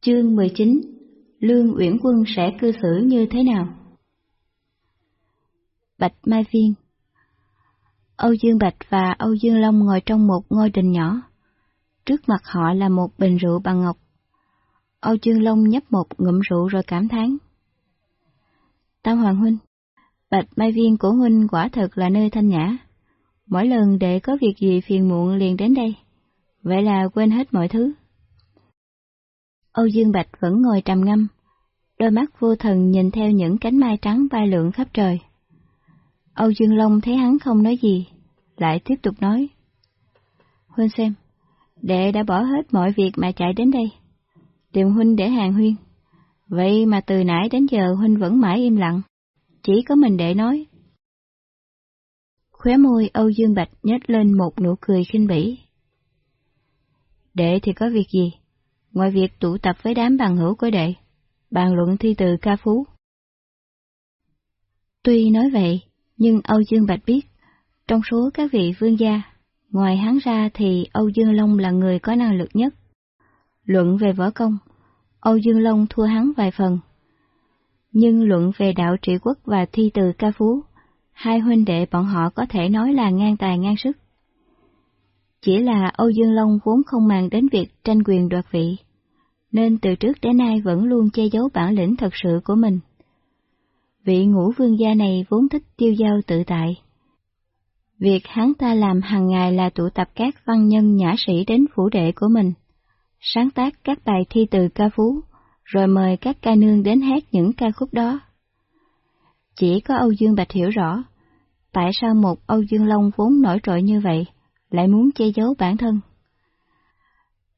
Chương 19 Lương Uyển Quân sẽ cư xử như thế nào? Bạch Mai Viên Âu Dương Bạch và Âu Dương Long ngồi trong một ngôi đình nhỏ. Trước mặt họ là một bình rượu bằng ngọc. Âu Dương Long nhấp một ngụm rượu rồi cảm thán. Tam Hoàng Huynh, Bạch Mai Viên của Huynh quả thật là nơi thanh nhã. Mỗi lần để có việc gì phiền muộn liền đến đây. Vậy là quên hết mọi thứ. Âu Dương Bạch vẫn ngồi trầm ngâm, đôi mắt vô thần nhìn theo những cánh mai trắng bay lượn khắp trời. Âu Dương Long thấy hắn không nói gì, lại tiếp tục nói. Huynh xem, đệ đã bỏ hết mọi việc mà chạy đến đây, tìm Huynh để hàng huyên. Vậy mà từ nãy đến giờ Huynh vẫn mãi im lặng, chỉ có mình đệ nói. Khóe môi Âu Dương Bạch nhếch lên một nụ cười khinh bỉ. Đệ thì có việc gì? Ngoài việc tụ tập với đám bằng hữu của đệ, bàn luận thi từ ca phú. Tuy nói vậy, nhưng Âu Dương Bạch biết, trong số các vị vương gia, ngoài hắn ra thì Âu Dương Long là người có năng lực nhất. Luận về võ công, Âu Dương Long thua hắn vài phần. Nhưng luận về đạo trị quốc và thi từ ca phú, hai huynh đệ bọn họ có thể nói là ngang tài ngang sức. Chỉ là Âu Dương Long vốn không màng đến việc tranh quyền đoạt vị, nên từ trước đến nay vẫn luôn che giấu bản lĩnh thật sự của mình. Vị ngũ vương gia này vốn thích tiêu giao tự tại. Việc hắn ta làm hàng ngày là tụ tập các văn nhân nhã sĩ đến phủ đệ của mình, sáng tác các bài thi từ ca phú, rồi mời các ca nương đến hát những ca khúc đó. Chỉ có Âu Dương Bạch hiểu rõ, tại sao một Âu Dương Long vốn nổi trội như vậy, lại muốn che giấu bản thân.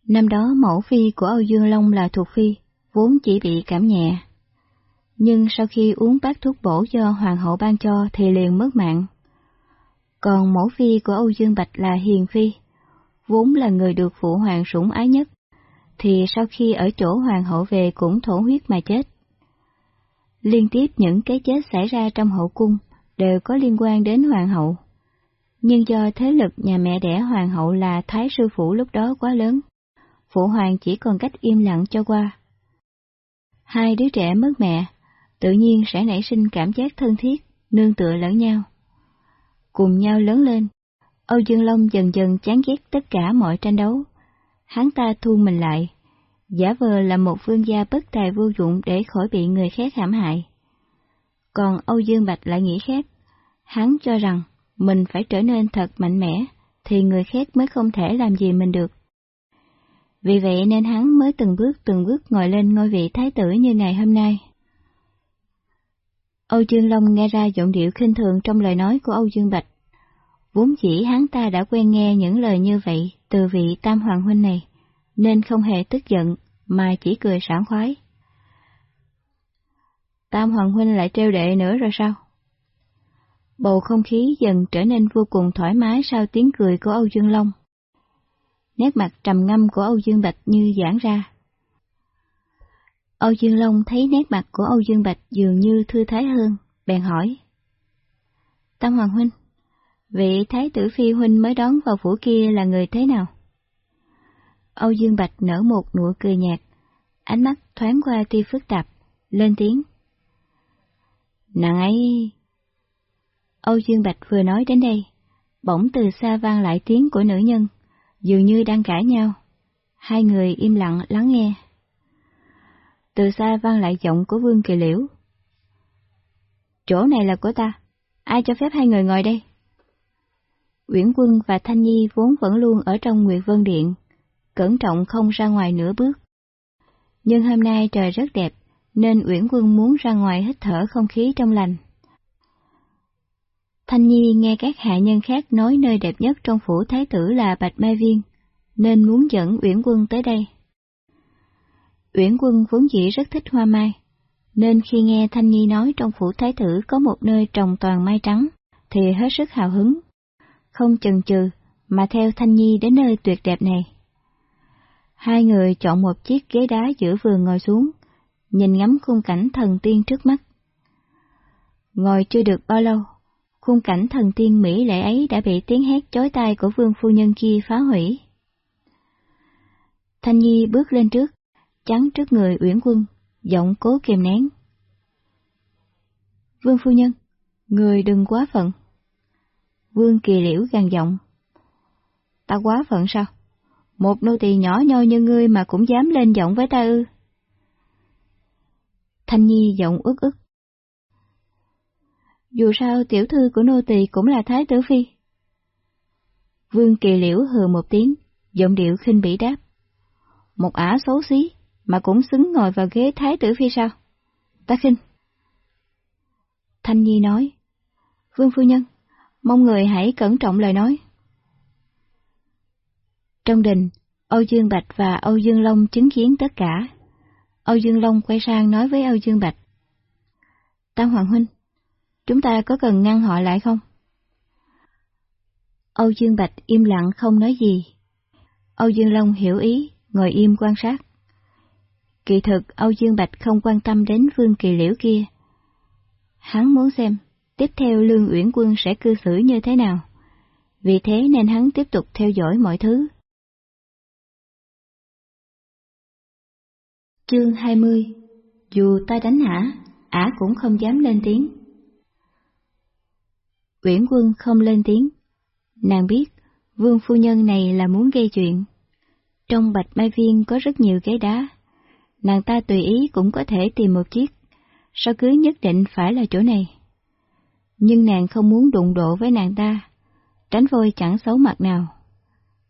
Năm đó mẫu phi của Âu Dương Long là thuộc phi, vốn chỉ bị cảm nhẹ. Nhưng sau khi uống bát thuốc bổ do hoàng hậu ban cho thì liền mất mạng. Còn mẫu phi của Âu Dương Bạch là hiền phi, vốn là người được phụ hoàng sủng ái nhất, thì sau khi ở chỗ hoàng hậu về cũng thổ huyết mà chết. Liên tiếp những cái chết xảy ra trong hậu cung đều có liên quan đến hoàng hậu. Nhưng do thế lực nhà mẹ đẻ hoàng hậu là thái sư phụ lúc đó quá lớn, phụ hoàng chỉ còn cách im lặng cho qua. Hai đứa trẻ mất mẹ, tự nhiên sẽ nảy sinh cảm giác thân thiết, nương tựa lẫn nhau. Cùng nhau lớn lên, Âu Dương Long dần dần chán ghét tất cả mọi tranh đấu. Hắn ta thu mình lại, giả vờ là một vương gia bất tài vô dụng để khỏi bị người khác hãm hại. Còn Âu Dương Bạch lại nghĩ khác, hắn cho rằng mình phải trở nên thật mạnh mẽ, thì người khác mới không thể làm gì mình được. Vì vậy nên hắn mới từng bước từng bước ngồi lên ngôi vị thái tử như ngày hôm nay. Âu Dương Long nghe ra giọng điệu khinh thường trong lời nói của Âu Dương Bạch. Vốn chỉ hắn ta đã quen nghe những lời như vậy từ vị Tam Hoàng Huynh này, nên không hề tức giận, mà chỉ cười sảng khoái. Tam Hoàng Huynh lại trêu đệ nữa rồi sao? Bầu không khí dần trở nên vô cùng thoải mái sau tiếng cười của Âu Dương Long nét mặt trầm ngâm của Âu Dương Bạch như giãn ra. Âu Dương Long thấy nét mặt của Âu Dương Bạch dường như thư thái hơn, bèn hỏi. Tam Hoàng Huynh, vị Thái tử Phi Huynh mới đón vào phủ kia là người thế nào? Âu Dương Bạch nở một nụ cười nhạt, ánh mắt thoáng qua tia phức tạp, lên tiếng. Nàng ấy... Âu Dương Bạch vừa nói đến đây, bỗng từ xa vang lại tiếng của nữ nhân dường như đang cãi nhau. Hai người im lặng lắng nghe. Từ xa vang lại giọng của Vương Kỳ Liễu. Chỗ này là của ta, ai cho phép hai người ngồi đây? Uyển Quân và Thanh Nhi vốn vẫn luôn ở trong Nguyệt Vân Điện, cẩn trọng không ra ngoài nửa bước. Nhưng hôm nay trời rất đẹp, nên Uyển Quân muốn ra ngoài hít thở không khí trong lành. Thanh Nhi nghe các hạ nhân khác nói nơi đẹp nhất trong phủ thái tử là Bạch Mai Viên, nên muốn dẫn Uyển Quân tới đây. Uyển Quân vốn dĩ rất thích hoa mai, nên khi nghe Thanh Nhi nói trong phủ thái tử có một nơi trồng toàn mai trắng, thì hết sức hào hứng. Không chần chừ, mà theo Thanh Nhi đến nơi tuyệt đẹp này. Hai người chọn một chiếc ghế đá giữa vườn ngồi xuống, nhìn ngắm khung cảnh thần tiên trước mắt. Ngồi chưa được bao lâu, khung cảnh thần tiên Mỹ lệ ấy đã bị tiếng hét chói tai của vương phu nhân kia phá hủy. Thanh Nhi bước lên trước, chắn trước người Uyển Quân, giọng cố kiềm nén. Vương phu nhân, người đừng quá phận. Vương kỳ liễu gằn giọng. Ta quá phận sao? Một nô tỳ nhỏ nhoi như ngươi mà cũng dám lên giọng với ta ư? Thanh Nhi giọng ức ức. Dù sao tiểu thư của nô tỳ cũng là thái tử phi. Vương kỳ liễu hừ một tiếng, giọng điệu khinh bỉ đáp. Một ả xấu xí, mà cũng xứng ngồi vào ghế thái tử phi sao? Ta khinh. Thanh Nhi nói, Vương Phu Nhân, mong người hãy cẩn trọng lời nói. Trong đình, Âu Dương Bạch và Âu Dương Long chứng kiến tất cả. Âu Dương Long quay sang nói với Âu Dương Bạch. Tam Hoàng Huynh, chúng ta có cần ngăn họ lại không? Âu Dương Bạch im lặng không nói gì. Âu Dương Long hiểu ý, ngồi im quan sát. Kỳ thực Âu Dương Bạch không quan tâm đến Vương Kỳ Liễu kia. Hắn muốn xem, tiếp theo Lương Uyển Quân sẽ cư xử như thế nào. Vì thế nên hắn tiếp tục theo dõi mọi thứ. Chương 20 Dù ta đánh ả, ả cũng không dám lên tiếng. Uyển Quân không lên tiếng. Nàng biết, vương phu nhân này là muốn gây chuyện. Trong bạch mai viên có rất nhiều cái đá, nàng ta tùy ý cũng có thể tìm một chiếc, sao cưới nhất định phải là chỗ này. Nhưng nàng không muốn đụng độ với nàng ta, tránh vôi chẳng xấu mặt nào.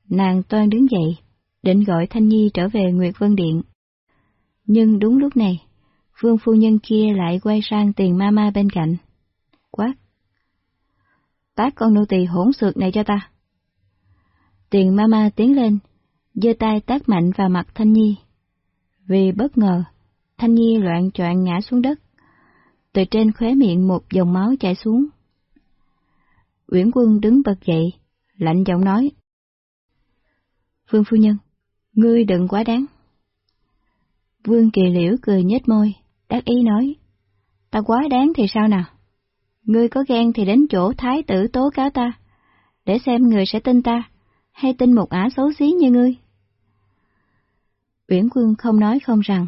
Nàng toan đứng dậy, định gọi Thanh Nhi trở về Nguyệt Vân Điện. Nhưng đúng lúc này, vương phu nhân kia lại quay sang tiền ma ma bên cạnh. Quát! Con nô tỳ hỗn xược này cho ta. Tiền Mama tiến lên, giơ tay tác mạnh vào mặt Thanh Nhi. Vì bất ngờ, Thanh Nhi loạn choạng ngã xuống đất. Từ trên khóe miệng một dòng máu chảy xuống. Uyển Quân đứng bật dậy, lạnh giọng nói. Vương phu nhân, ngươi đừng quá đáng. Vương Kỳ Liễu cười nhếch môi, đắc ý nói. Ta quá đáng thì sao nào? Ngươi có ghen thì đến chỗ thái tử tố cáo ta, để xem người sẽ tin ta, hay tin một ả xấu xí như ngươi. Uyển Quân không nói không rằng,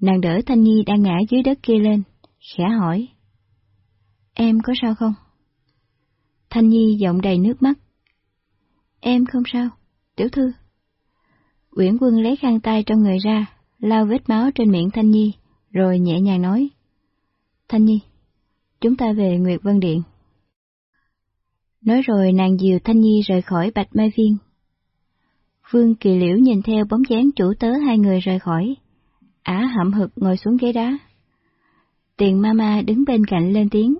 nàng đỡ Thanh Nhi đang ngã dưới đất kia lên, khẽ hỏi. Em có sao không? Thanh Nhi giọng đầy nước mắt. Em không sao, tiểu thư. Uyển Quân lấy khăn tay trong người ra, lau vết máu trên miệng Thanh Nhi, rồi nhẹ nhàng nói. Thanh Nhi, chúng ta về Nguyệt Vân Điện. Nói rồi nàng dìu Thanh Nhi rời khỏi Bạch Mai Viên. Vương Kỳ Liễu nhìn theo bóng dáng chủ tớ hai người rời khỏi. Ả hậm hực ngồi xuống ghế đá. Tiền mama đứng bên cạnh lên tiếng.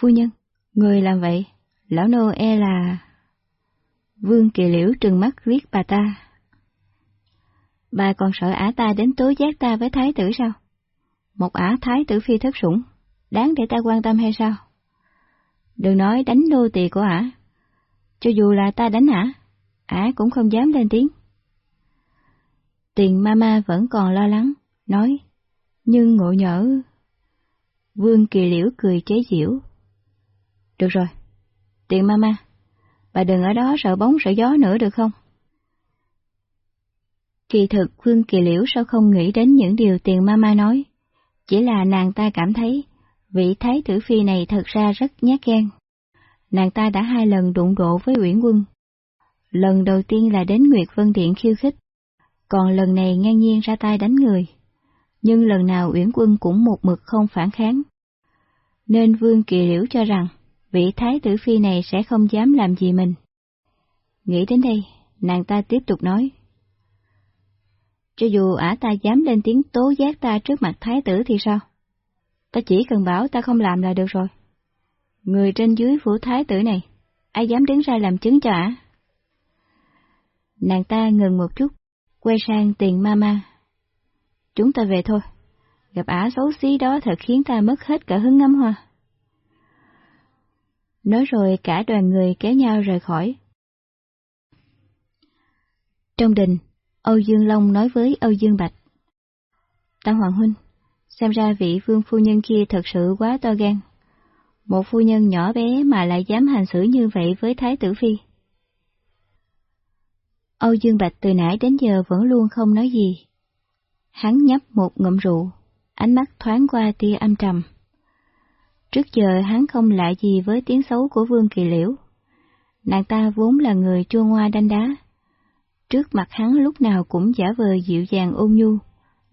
Phu nhân, người làm vậy, lão nô e là... Vương Kỳ Liễu trừng mắt riết bà ta. Bà còn sợ ả ta đến tố giác ta với thái tử sao? Một ả thái tử phi thất sủng, đáng để ta quan tâm hay sao? Đừng nói đánh nô tỳ của ả. Cho dù là ta đánh ả, ả cũng không dám lên tiếng. Tiền mama vẫn còn lo lắng, nói, nhưng ngộ nhỡ. Vương kỳ liễu cười chế giễu. Được rồi, tiền mama, bà đừng ở đó sợ bóng sợ gió nữa được không? Kỳ thực Vương Kỳ Liễu sao không nghĩ đến những điều tiền mama nói, chỉ là nàng ta cảm thấy vị thái tử phi này thật ra rất nhát gan. Nàng ta đã hai lần đụng độ với Uyển Quân. Lần đầu tiên là đến Nguyệt Vân Điện khiêu khích, còn lần này ngang nhiên ra tay đánh người. Nhưng lần nào Uyển Quân cũng một mực không phản kháng. Nên Vương Kỳ Liễu cho rằng vị thái tử phi này sẽ không dám làm gì mình. Nghĩ đến đây, nàng ta tiếp tục nói. Cho dù ả ta dám lên tiếng tố giác ta trước mặt thái tử thì sao? Ta chỉ cần bảo ta không làm là được rồi. Người trên dưới phủ thái tử này, ai dám đứng ra làm chứng cho ả? Nàng ta ngừng một chút, quay sang tiền ma ma. Chúng ta về thôi, gặp ả xấu xí đó thật khiến ta mất hết cả hứng ngắm hoa. Nói rồi cả đoàn người kéo nhau rời khỏi. Trong đình, Âu Dương Long nói với Âu Dương Bạch. Tăng Hoàng Huynh, xem ra vị vương phu nhân kia thật sự quá to gan. Một phu nhân nhỏ bé mà lại dám hành xử như vậy với Thái tử Phi. Âu Dương Bạch từ nãy đến giờ vẫn luôn không nói gì, Hắn nhấp một ngụm rượu, ánh mắt thoáng qua tia âm trầm. Trước giờ hắn không lạ gì với tiếng xấu của Vương Kỳ Liễu. Nàng ta vốn là người chua ngoa đanh đá. Trước mặt hắn lúc nào cũng giả vờ dịu dàng ôn nhu,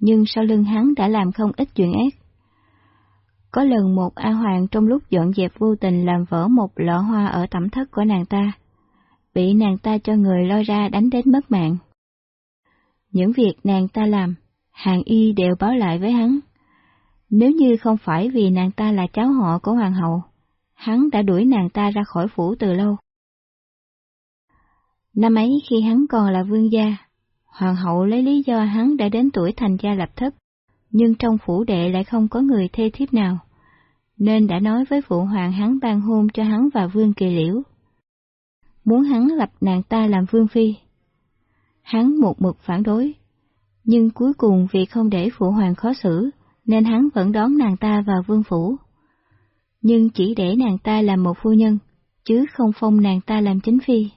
nhưng sau lưng hắn đã làm không ít chuyện ác. Có lần một A Hoàng trong lúc dọn dẹp vô tình làm vỡ một lọ hoa ở tẩm thất của nàng ta, bị nàng ta cho người lôi ra đánh đến mất mạng. Những việc nàng ta làm, hàng y đều báo lại với hắn. Nếu như không phải vì nàng ta là cháu họ của hoàng hậu, hắn đã đuổi nàng ta ra khỏi phủ từ lâu. Năm ấy khi hắn còn là vương gia, hoàng hậu lấy lý do hắn đã đến tuổi thành gia lập thất, nhưng trong phủ đệ lại không có người thê thiếp nào, nên đã nói với phụ hoàng hắn ban hôn cho hắn và vương kỳ liễu. Muốn hắn lập nàng ta làm vương phi. Hắn một mực phản đối, nhưng cuối cùng vì không để phụ hoàng khó xử, nên hắn vẫn đón nàng ta vào vương phủ. Nhưng chỉ để nàng ta làm một phu nhân, chứ không phong nàng ta làm chính phi.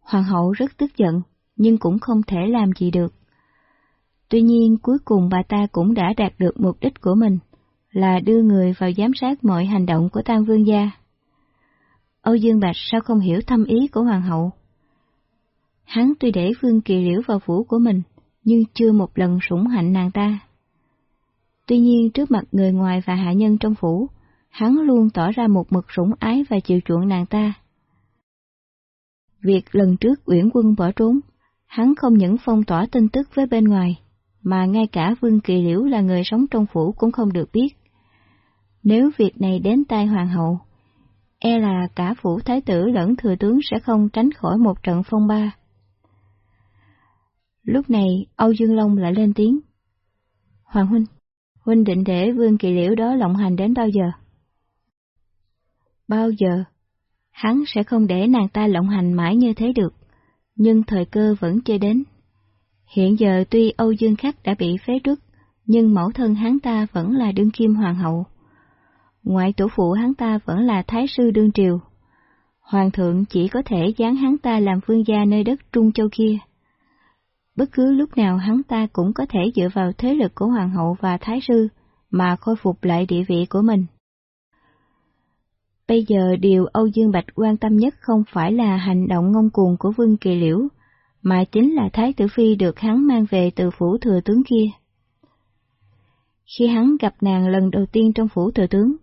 Hoàng hậu rất tức giận, nhưng cũng không thể làm gì được. Tuy nhiên cuối cùng bà ta cũng đã đạt được mục đích của mình, là đưa người vào giám sát mọi hành động của Tam Vương gia. Âu Dương Bạch sao không hiểu thâm ý của Hoàng hậu? Hắn tuy để Vương Kỳ Liễu vào phủ của mình, nhưng chưa một lần sủng hạnh nàng ta. Tuy nhiên trước mặt người ngoài và hạ nhân trong phủ, hắn luôn tỏ ra một mực sủng ái và chịu chuộng nàng ta. Việc lần trước Uyển Quân bỏ trốn, hắn không những phong tỏa tin tức với bên ngoài, mà ngay cả Vương Kỳ Liễu là người sống trong phủ cũng không được biết. Nếu việc này đến tai hoàng hậu, e là cả phủ thái tử lẫn thừa tướng sẽ không tránh khỏi một trận phong ba. Lúc này, Âu Dương Long lại lên tiếng. Hoàng huynh, huynh định để Vương Kỳ Liễu đó lộng hành đến bao giờ? Bao giờ? Hắn sẽ không để nàng ta lộng hành mãi như thế được, nhưng thời cơ vẫn chưa đến. Hiện giờ tuy Âu Dương Khắc đã bị phế truất, nhưng mẫu thân hắn ta vẫn là đương kim hoàng hậu. Ngoại tổ phụ hắn ta vẫn là thái sư đương triều. Hoàng thượng chỉ có thể giáng hắn ta làm vương gia nơi đất Trung Châu kia. Bất cứ lúc nào hắn ta cũng có thể dựa vào thế lực của hoàng hậu và thái sư mà khôi phục lại địa vị của mình. Bây giờ điều Âu Dương Bạch quan tâm nhất không phải là hành động ngông cuồng của Vương Kỳ Liễu, mà chính là Thái Tử Phi được hắn mang về từ phủ thừa tướng kia. Khi hắn gặp nàng lần đầu tiên trong phủ thừa tướng,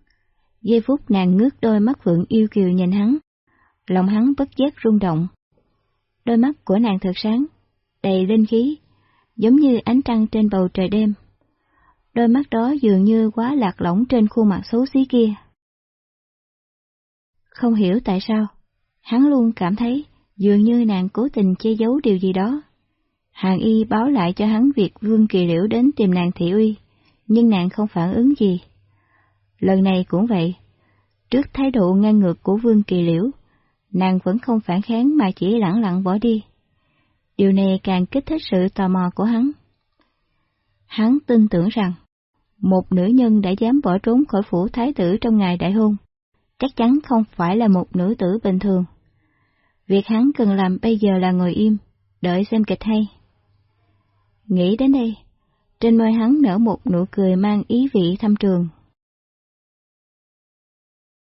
giây phút nàng ngước đôi mắt vượng yêu kiều nhìn hắn, lòng hắn bất giác rung động. Đôi mắt của nàng thật sáng, đầy linh khí, giống như ánh trăng trên bầu trời đêm. Đôi mắt đó dường như quá lạc lõng trên khuôn mặt xấu xí kia. Không hiểu tại sao, hắn luôn cảm thấy dường như nàng cố tình che giấu điều gì đó. Hàng y báo lại cho hắn việc Vương Kỳ Liễu đến tìm nàng thị uy, nhưng nàng không phản ứng gì. Lần này cũng vậy, trước thái độ ngang ngược của Vương Kỳ Liễu, nàng vẫn không phản kháng mà chỉ lẳng lặng bỏ đi. Điều này càng kích thích sự tò mò của hắn. Hắn tin tưởng rằng, một nữ nhân đã dám bỏ trốn khỏi phủ thái tử trong ngày đại hôn, chắc chắn không phải là một nữ tử bình thường. Việc hắn cần làm bây giờ là ngồi im, đợi xem kịch hay. Nghĩ đến đây, trên môi hắn nở một nụ cười mang ý vị thâm trường.